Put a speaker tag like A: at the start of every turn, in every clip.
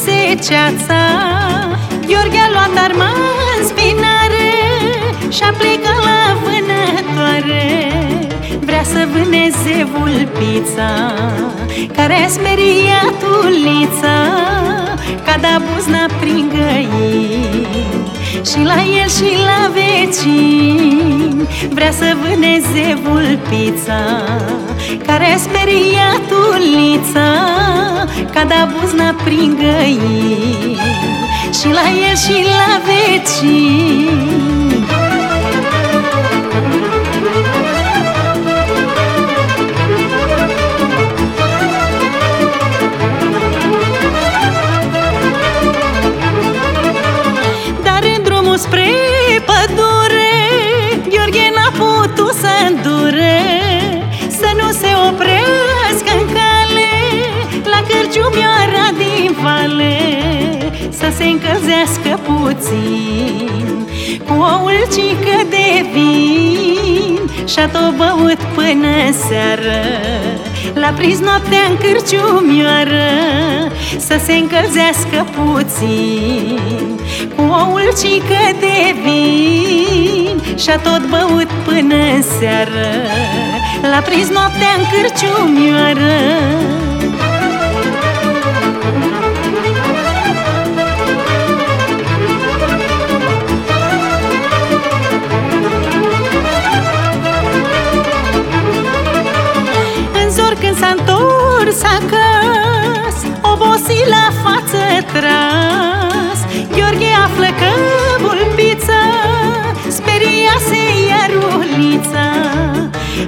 A: închise ceața. Gheorghe a luat arma în spinare Și-a plecat la vânătoare. Vrea să vâneze vulpița Care a speriat ulița Ca da buzna prin găini. Și la el și la vecini Vrea să vâneze vulpița Care a speriat ulița Ca da buzna prin găini Și la el și la vecini se încălzească puțin. Cu o ulcică de vin Și-a tot băut până seară. L-a prins noaptea în cârciumioară Să se încălzească puțin. Cu o ulcică de vin Și-a tot băut până seară. L-a prins noaptea în cârciumioară când s-a întors acasă Obosit la față tras. Gheorghe află că vulpița Speriase iar ulița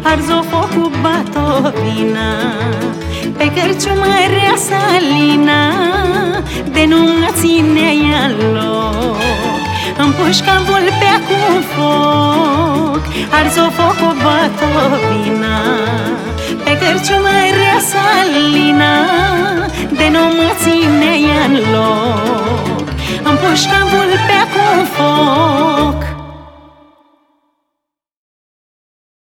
A: Arzo focul batovina Pe cărciumărea salina De nu mă ținea ea loc Împușca vulpea cu foc. Arzo focul batovina pe cărciumărea salina De nu mă ține în loc. Împușca vulpea cu foc